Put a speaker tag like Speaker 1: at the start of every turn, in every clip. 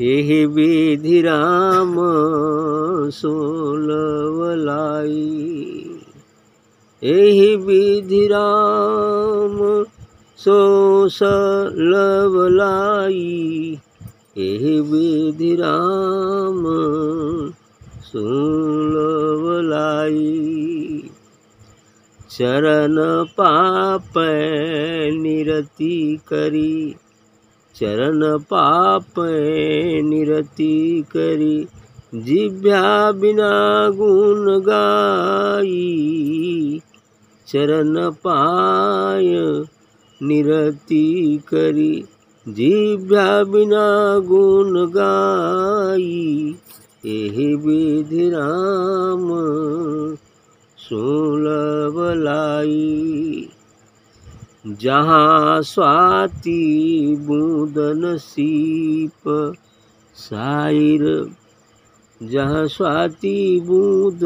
Speaker 1: यही विधि राम सोलवलाई। यही विधि राम सो सलवलाई यही विधि राम सुलवलाई। चरण पाप निरति करी। चरण पाप निरति करी। जिभ्या बिना गुण गाई। चरण पाय निरति करी। जिभ्या बिना गुण गाई। यही विधि राम सुलभलाई जहाँ स्वाति बूंदन सीप साइर जहाँ स्वाति बूंद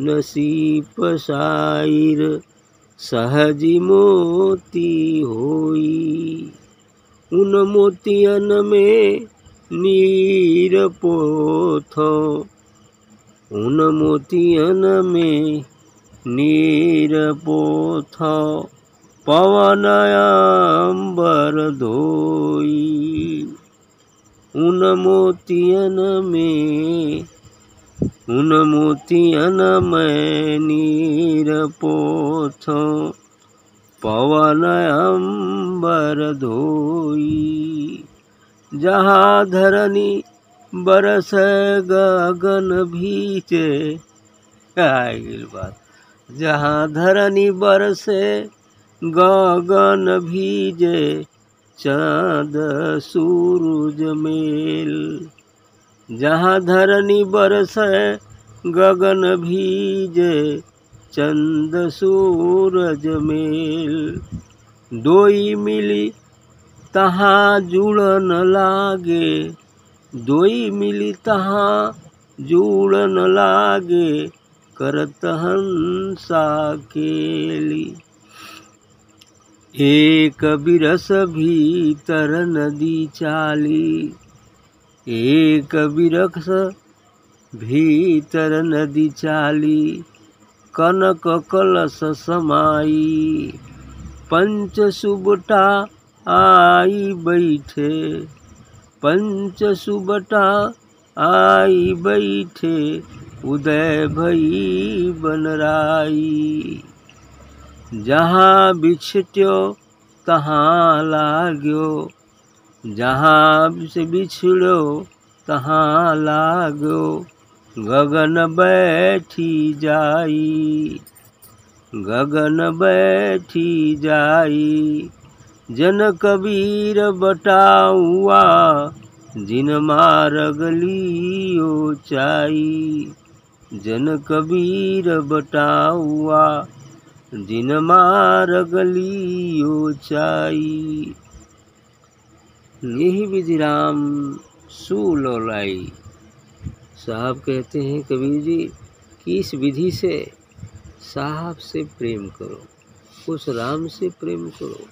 Speaker 1: नसीप साइर सहजी मोती होई, उन मोतियन में नीर पोथो। उन मोतियन में नीर पोथो। पवन अम्बर धोई उन मोतियन में उन मोतियन में नीर पोथो पवन अम्बर धोई। जहाँ धरनी बरस गगन भीचे आइल बात। जहाँ धरनी बरसे गगन भीजे चाँद सूरज मेल। जहाँ धरनी बरसे गगन भीजे चंद सूरज मेल। दोई मिली, तहाँ जुड़न लागे। दोई मिली, तहाँ जुड़न लागे, करत हंसा केली। एक बिरस भीतर नदी चाली, एक बिरस भीतर नदी चाली, कनक कलश समाई। पंच सुबटा आई बैठे, पंच सुबटा आई बैठे, उदय भई बनराई। जहाँ बिछट्यो, तहाँ लाग्यो। जहाँ से बिछड़ो, तहाँ लाग्यो। गगन बैठी जाई, गगन बैठी जाई। जन कबीर बटाउआ जिन मार्ग लियो चाई। जन कबीर बटाउआ मार्ग लियो चाई। यही विधि राम सुलोलाई साहब कहते हैं, कबीर जी कि इस विधि से साहब से प्रेम करो? उस राम से प्रेम करो,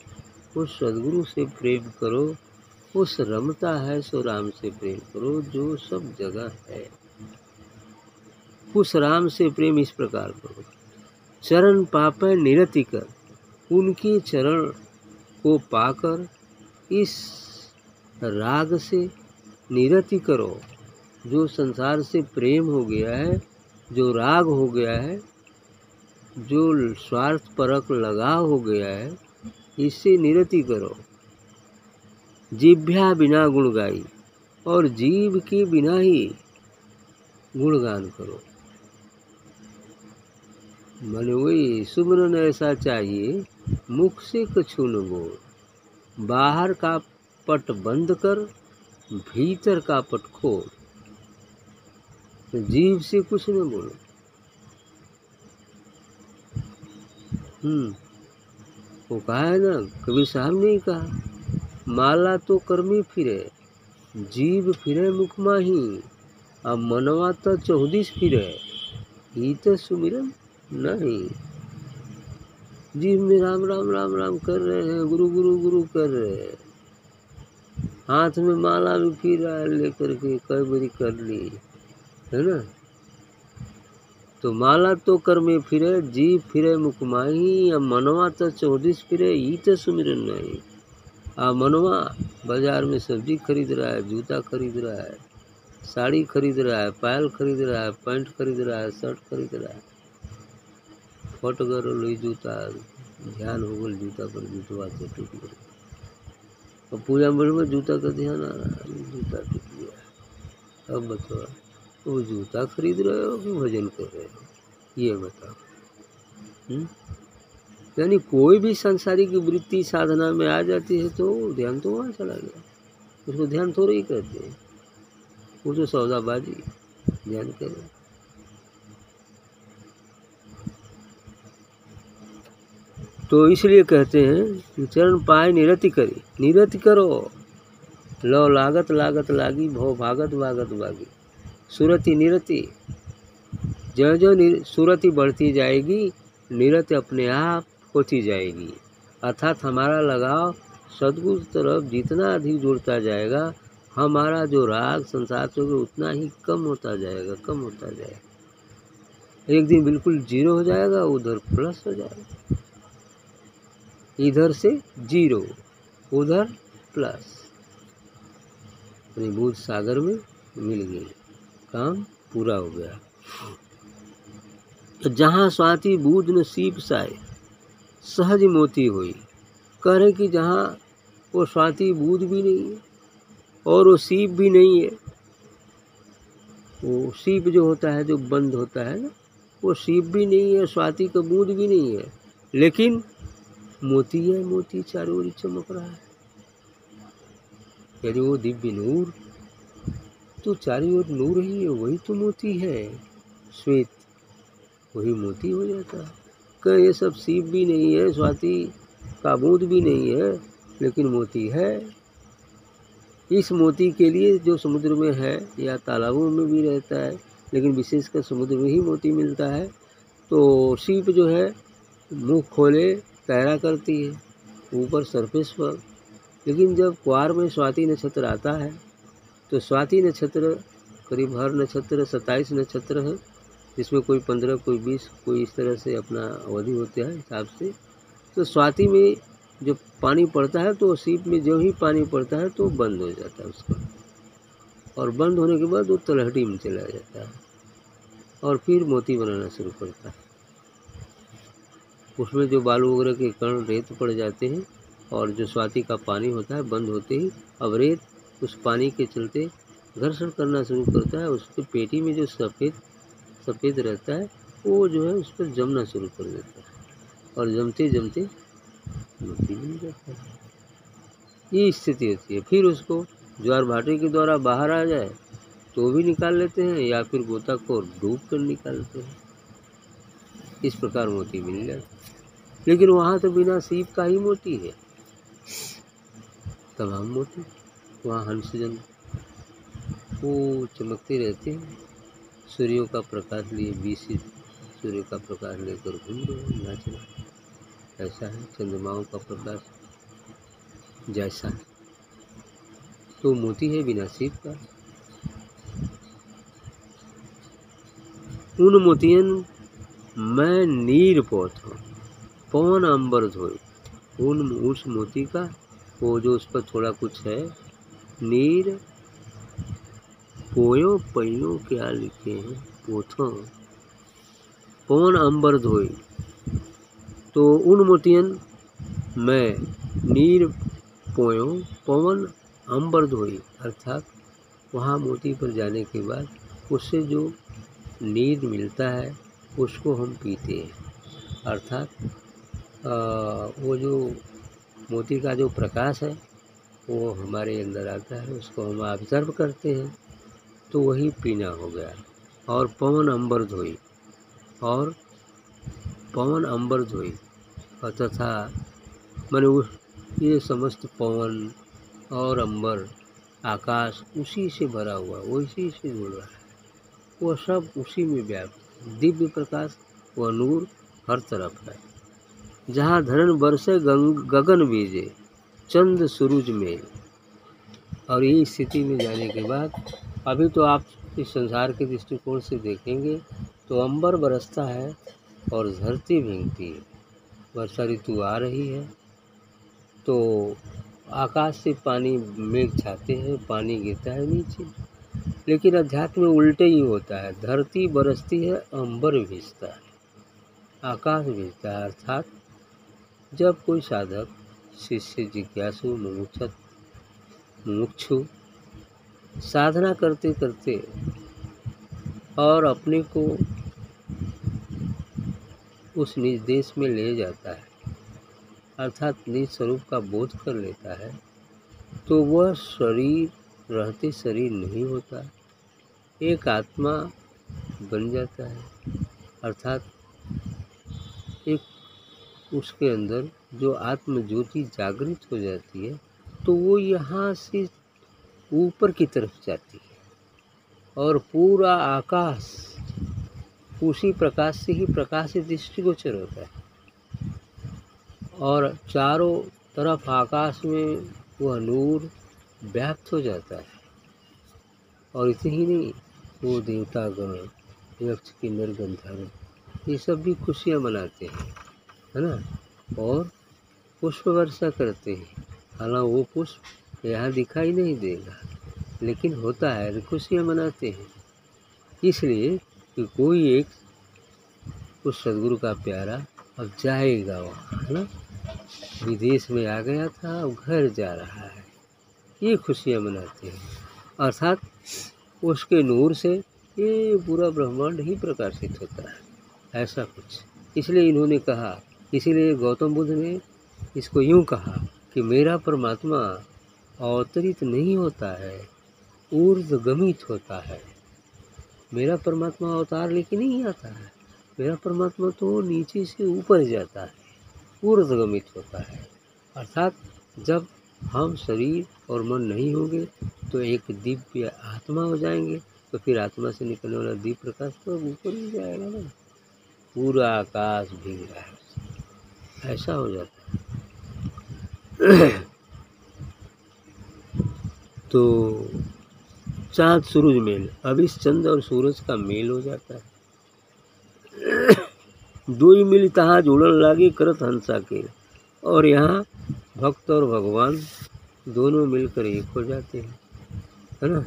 Speaker 1: उस सदगुरु से प्रेम करो, उस रमता है सो राम से प्रेम करो, जो सब जगह है। उस राम से प्रेम इस प्रकार करो। चरण पाप निरति कर उनके चरण को पाकर इस राग से निरति करो। जो संसार से प्रेम हो गया है, जो राग हो गया है, जो स्वार्थ परक लगाव हो गया है इससे निरति करो। जिभ्या बिना गुण गाई और जीव के बिना ही गुणगान करो। मन वही सुमरन ऐसा चाहिए, मुख से कछु न बोल बाहर का पट बंद कर, भीतर का पट खोल। जीव से कुछ न बोलो। हम्म वो कहा है ना, कभी साहब ने कहा, माला तो कर्मी फिरे, जीव फिरे मुख माही, अब मनवा तो चौदिस फिरे ही तो सुमिरन नहीं। जीव में राम राम राम राम कर रहे हैं, गुरु गुरु गुरु कर रहे हैं। हाथ में माला भी फिर रहा है, लेकर के कई बड़ी कर ली। है ना? तो माला तो कर में फिरे, जी फिरे मुकमाही, या मनवा तो चौदीस फिरे, ई तो सुमिरन नहीं। आ मनवा बाज़ार में सब्ज़ी खरीद रहा है, जूता खरीद रहा है, साड़ी खरीद रहा है, पायल खरीद रहा है, पैंट खरीद रहा है, शर्ट खरीद रहा है। फट गल जूता ध्यान हो गल जूता पर जूतवा से टूट गया और पूजा मंडल में जूता का ध्यान आ रहा है जूता टूट गया अब बताओ वो जूता खरीद रहे हो कि भजन कर रहे हो ये बताओ? यानी कोई भी सांसारिक वृत्ति साधना में आ जाती है तो ध्यान तो वहाँ चला गया उसको ध्यान थोड़ा ही करते हैं वो तो सौदाबाजी ध्यान करें तो इसलिए कहते हैं चरण पाए निरति करी। निरति करो। लो लागत लागत लागी, भो भागत भागत भागी। सुरति निरति। जो जो सुरति बढ़ती जाएगी, निरति अपने आप होती जाएगी। अर्थात हमारा लगाव सदगुरु तरफ़ जितना अधिक जुड़ता जाएगा, हमारा जो राग संसार से उतना ही कम होता जाएगा, कम होता जाएगा। एक दिन बिल्कुल ज़ीरो हो जाएगा, उधर प्लस हो जाएगा। इधर से ज़ीरो, उधर प्लस। बुद्ध सागर में मिल गई काम पूरा हो गया। जहाँ स्वाति बूझ न सीप साए, सहज मोती हुई। कह रहे कि जहाँ वो स्वाति बूझ भी नहीं है और वो सीप भी नहीं है, वो सीप जो होता है, जो बंद होता है ना, वो सीप भी नहीं है, स्वाति का बूंद भी नहीं है। लेकिन मोती है, मोती चारों ओर चमक रहा है। यदि वो दिव्य नूर तो चारों ओर नूर ही है, वही तो मोती है। श्वेत, वही मोती हो जाता है। क्या ये सब सीप भी नहीं है, स्वाति का बूंद भी नहीं है, लेकिन मोती है। इस मोती के लिए जो समुद्र में है, या तालाबों में भी रहता है, लेकिन विशेषकर समुद्र में ही मोती मिलता है तो सीप जो है, मुँह खोले तैरा करती है, ऊपर सरफेस पर। लेकिन जब क्वार में स्वाति नक्षत्र आता है तो स्वाति नक्षत्र करीब हर नक्षत्र सत्ताईस नक्षत्र है, जिसमें कोई पंद्रह, कोई बीस, कोई इस तरह से अपना अवधि होता है हिसाब से। तो स्वाति में जब पानी पड़ता है तो सीप में जो ही पानी पड़ता है तो बंद हो जाता है उसका। और बंद होने के बाद वो तलहटी में चला जाता है। और फिर मोती बनाना शुरू करता है। उसमें जो बालू वगैरह के कण रेत पड़ जाते हैं और जो स्वाति का पानी होता है, बंद होते ही अब रेत उस पानी के चलते घर्षण करना शुरू करता है। उसके पेटी में जो सफ़ेद सफ़ेद रहता है, वो जो है उस पर जमना शुरू कर देता है और जमते जमते मोती बन जाता है। ये स्थिति होती है। फिर उसको ज्वार भाटे के द्वारा बाहर आ जाए तो भी निकाल लेते हैं या फिर गोता को डूब कर निकालते हैं। इस प्रकार मोती मिल जाए। लेकिन वहाँ तो बिना सीप का ही मोती है। तमाम मोती, वहाँ हंसजन। वो चमकते रहते हैं। सूर्यों का प्रकाश लिए बीस सूर्य का प्रकाश लेकर घूम रहे नाच रहे ऐसा है, चंद्रमाओं का प्रकाश जैसा है। तो मोती है बिना सीप का। उन मोतियन मैं नीर पोत हूँ, पवन अंबर धोए उन उस मोती का, वो जो उस पर थोड़ा कुछ है, नीर, पोयो पैयो क्या लिखे हैं, पोथो। पवन अंबर धोई। तो उन मोतियन, में नीर, पोयो, पवन अंबर धोई। अर्थात वहाँ मोती पर जाने के बाद उससे जो नीर मिलता है उसको हम पीते हैं। अर्थात वो जो मोती का जो प्रकाश है, वो हमारे अंदर आता है, उसको हम ऑब्ज़र्व करते हैं तो वही पीना हो गया। और पवन अंबर धोई। और पवन अंबर धोई। और तथा मैंने उस, ये समस्त पवन और अंबर आकाश उसी से भरा हुआ वो इसी से जुड़ रहा है। वो सब उसी में व्याप्त दिव्य प्रकाश व नूर हर तरफ़ है। जहाँ धरण बरसे गगन बीजे, चंद सूरज में और ये स्थिति में जाने के बाद, अभी तो आप इस संसार के दृष्टिकोण से देखेंगे तो अंबर बरसता है और धरती भींगती है। वर्षा ऋतु आ रही है तो आकाश से पानी मेघ छाते हैं, पानी गिरता है नीचे। लेकिन अध्यात्म में उल्टे ही होता है। धरती बरसती है, अंबर भीजता है, आकाश भीजता है, अर्थात जब कोई साधक, शिष्य, जिज्ञासु, मुमुक्षत, मुमुक्षु साधना करते करते और अपने को उस निज देश में ले जाता है, अर्थात निज स्वरूप का बोध कर लेता है तो वह शरीर, रहते शरीर नहीं होता। एक आत्मा बन जाता है। अर्थात एक उसके अंदर जो आत्म ज्योति जागृत हो जाती है तो वो यहाँ से ऊपर की तरफ़ जाती है और पूरा आकाश उसी प्रकाश से ही प्रकाश दृष्टिगोचर होता है। और चारों तरफ़ आकाश में वह नूर व्याप्त हो जाता है। और इतने ही नहीं वो देवता गण यक्ष की गंधर्व ये सब भी खुशियाँ मनाते हैं, है ना? और पुष्प वर्षा करते हैं। हालाँकि वो पुष्प यहाँ दिखाई नहीं देगा, लेकिन होता है खुशियाँ मनाते हैं। इसलिए कि कोई एक उस सदगुरु का प्यारा अब जाएगा वहाँ, है ना? विदेश में आ गया था, अब घर जा रहा है। ये खुशियाँ मनाते हैं। अर्थात उसके नूर से ये पूरा ब्रह्मांड ही प्रकाशित होता है, ऐसा कुछ। इसलिए इन्होंने कहा, इसीलिए गौतम बुद्ध ने इसको यूँ कहा कि मेरा परमात्मा अवतरित नहीं होता है ऊर्धगमित होता है। मेरा परमात्मा अवतार लेके नहीं आता है, मेरा परमात्मा तो नीचे से ऊपर जाता है ऊर्धगमित होता है। अर्थात जब हम शरीर और मन नहीं होंगे तो एक दिव्य आत्मा हो जाएँगे तो फिर आत्मा से निकलने वाला दीप प्रकाश तो ऊपर ही जाएगा ना। पूरा आकाश भीग रहा है ऐसा हो जाता है। तो चाँद सूरज मेल। अब इस चंद और सूरज का मेल हो जाता है। दो ही मिल तहा जुड़न लागे करत हंसा के। और यहाँ भक्त और भगवान दोनों मिलकर एक हो जाते हैं। है ना?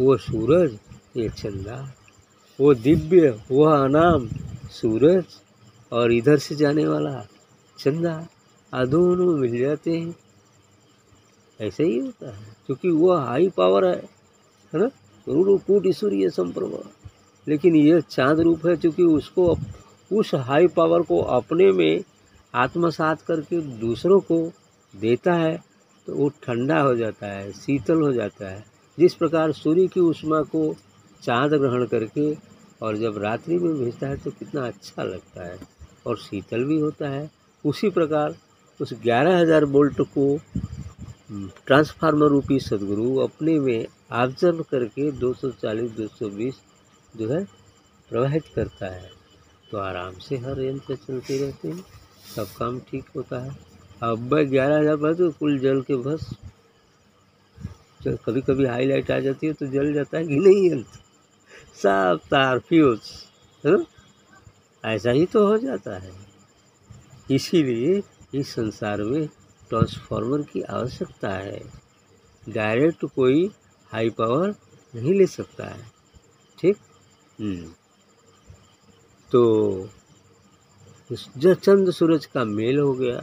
Speaker 1: वो सूरज, ये चंदा। वो दिव्य वह अनाम, सूरज और इधर से जाने वाला चंदा। आ मिल जाते हैं। ऐसे ही होता है, क्योंकि वह हाई पावर है है ना? कूट, सूर्य संप्रभा। लेकिन यह चाँद रूप है, क्योंकि उसको, उस हाई पावर को अपने में आत्मसात करके दूसरों को देता है तो वो ठंडा हो जाता है, शीतल हो जाता है। जिस प्रकार सूर्य की उष्मा को चाँद ग्रहण करके और जब रात्रि में भेजता है तो कितना अच्छा लगता है। और शीतल भी होता है। उसी प्रकार उस ग्यारह हज़ार बोल्ट को ट्रांसफार्मर रूपी सदगुरु अपने में ऑब्ज़र्व करके 240 220 जो है, प्रवाहित करता है। तो आराम से हर यंत्र चलते रहते हैं। सब काम ठीक होता है। अब ग्यारह हज़ार तो कुल जल के बस जब कभी कभी हाईलाइट आ जाती है तो जल जाता है कि नहीं जलता सब तार फ्यूज है ऐसा ही तो हो जाता है। इसीलिए इस संसार में ट्रांसफार्मर की आवश्यकता है। डायरेक्ट कोई हाई पावर नहीं ले सकता है। ठीक? हम्म। तो चंद्र सूरज का मेल हो गया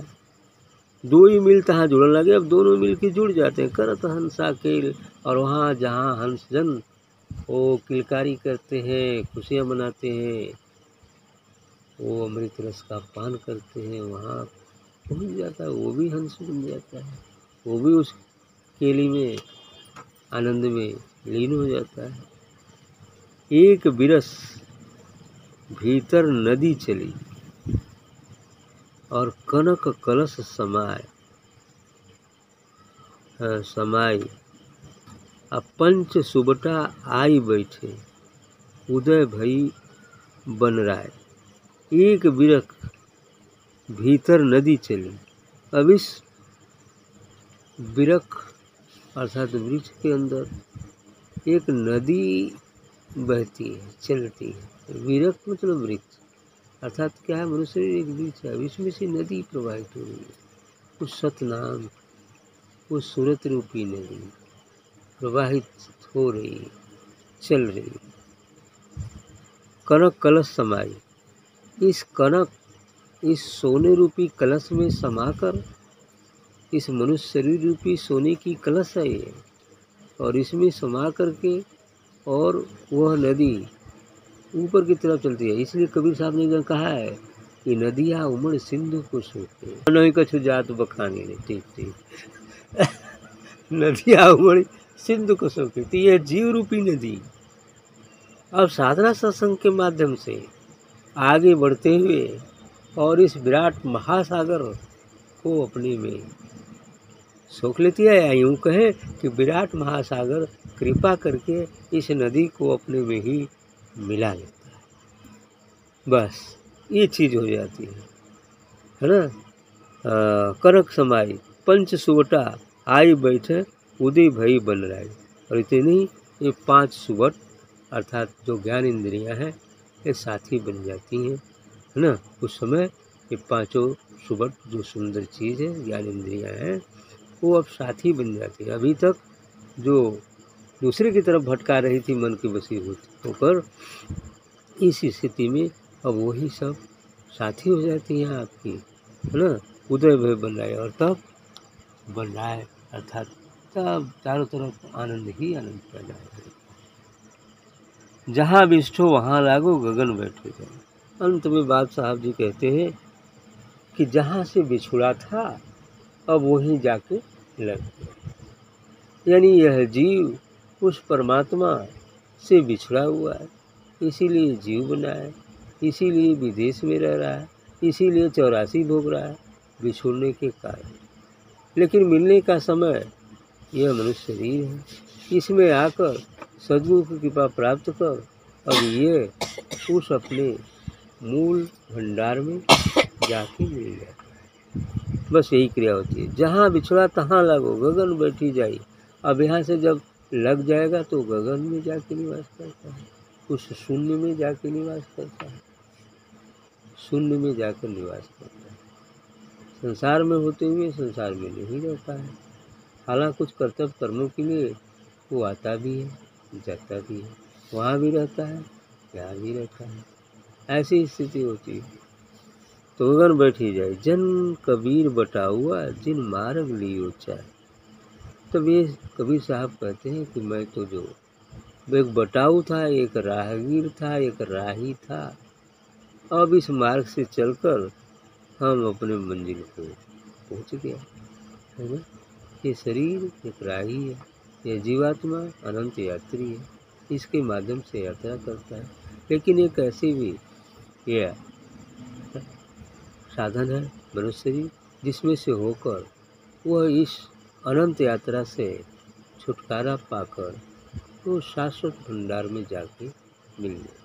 Speaker 1: दो ही मिल तहाँ जुड़ने लगे, अब दोनों मिल के जुड़ जाते हैं। करत हंसा किल, और वहाँ जहाँ हंस जन वो किलकारी करते हैं, खुशियाँ मनाते हैं। वो अमृत रस का पान करते हैं, वहाँ पहुँच जाता है, वो भी हंस बन जाता है। वो भी उस केली में, आनंद में लीन हो जाता है। एक बिरस भीतर नदी चली। और कनक कलश समाय। समाई आ पंच सुबटा आई बैठे, उदय भई बन राय। एक बिरक भीतर नदी चली। अब इस बिरक अर्थात वृक्ष के अंदर, एक नदी बहती है, चलती है। विरक्त मतलब वृक्ष। अर्थात क्या है, मनुष्य एक वृक्ष है। इसमें से नदी प्रवाहित हो रही है। उस सतनाम, उस सूरत रूपी नदी प्रवाहित हो रही चल रही कनक कलश समाई। इस कनक, इस सोने रूपी कलश में समाकर, इस मनुष्य शरीर रूपी सोने की कलश है ये। और इसमें समा करके और वह नदी ऊपर की तरफ़ चलती है। इसलिए कबीर साहब ने कहा है कि नदियाँ, उमड़, सिंधु को सोते नहीं, कछु जात बखानी नहीं, ठीक ठीक। नदियाँ, उमड़, सिंधु को सोती तो यह जीव रूपी नदी। अब साधना सत्संग के माध्यम से आगे बढ़ते हुए और इस विराट महासागर को अपने में सोख लेती है। या यूँ कहें कि विराट महासागर, कृपा करके इस नदी को अपने में ही मिला लेता है। बस, ये चीज़ हो जाती है है ना? करक समाई, पंच सुवटा, आई बैठे, उदय भई बन रहे और इतनी ये पाँच सुवट, अर्थात जो ज्ञान इंद्रियाँ हैं, ये साथी बन जाती हैं, है ना? उस समय ये पाँचों सुबट जो सुंदर चीज़ है, ज्ञान इंद्रियाँ हैं, वो अब साथी बन जाती है। अभी तक जो दूसरे की तरफ़ भटका रही थी, मन की बसी होकर। इस स्थिति में अब वही सब साथी हो जाती हैं आपकी, है ना? उदय भय बन रहा है और तब बन रहा है, अर्थात तब चारों तरफ़ आनंद ही आनंद पैदा हो। जहाँ विष्ठो वहाँ लागो गगन बैठो जाए अंत में बाप साहब जी कहते हैं कि जहाँ से बिछुड़ा था, अब वहीं जाके लग गया। यानी यह जीव उस परमात्मा से बिछड़ा हुआ है। इसीलिए जीव बना है। इसीलिए विदेश में रह रहा है। इसीलिए चौरासी भोग रहा है। बिछुड़ने के कारण। लेकिन मिलने का समय यह मनुष्य शरीर है। इसमें आकर सदगुरु की कृपा प्राप्त कर। अब ये उस अपने मूल भंडार में जाके मिल जाता है। बस यही क्रिया होती है। जहाँ बिछड़ा, तहाँ लगो। गगन बैठी जाए अब यहाँ से जब लग जाएगा तो गगन में जाके निवास करता है। उस शून्य में जाके निवास करता है। शून्य में जाकर निवास करता है। संसार में होते हुए संसार में नहीं रहता है। हालाँकि कुछ कर्तव्य कर्मों के लिए वो आता भी है, जाता भी है। वहाँ भी रहता है, यहाँ भी रहता है। ऐसी स्थिति होती है। तो गगन बैठी जाए। जन कबीर बटा हुआ, जिन मार्ग लियो चाहे तब ये कबीर साहब कहते हैं कि मैं तो जो, एक बटाऊ था, एक राहगीर था, एक राही था। अब इस मार्ग से चलकर हम अपने मंजिल को पहुँच गया है ना? ये शरीर, एक राही है। ये जीवात्मा अनंत यात्री है। इसके माध्यम से यात्रा करता है। लेकिन एक ऐसी भी यह साधन है, मनुष्य जिसमें से होकर वह इस अनंत यात्रा से छुटकारा पाकर वो शाश्वत भंडार में जाके मिल गया।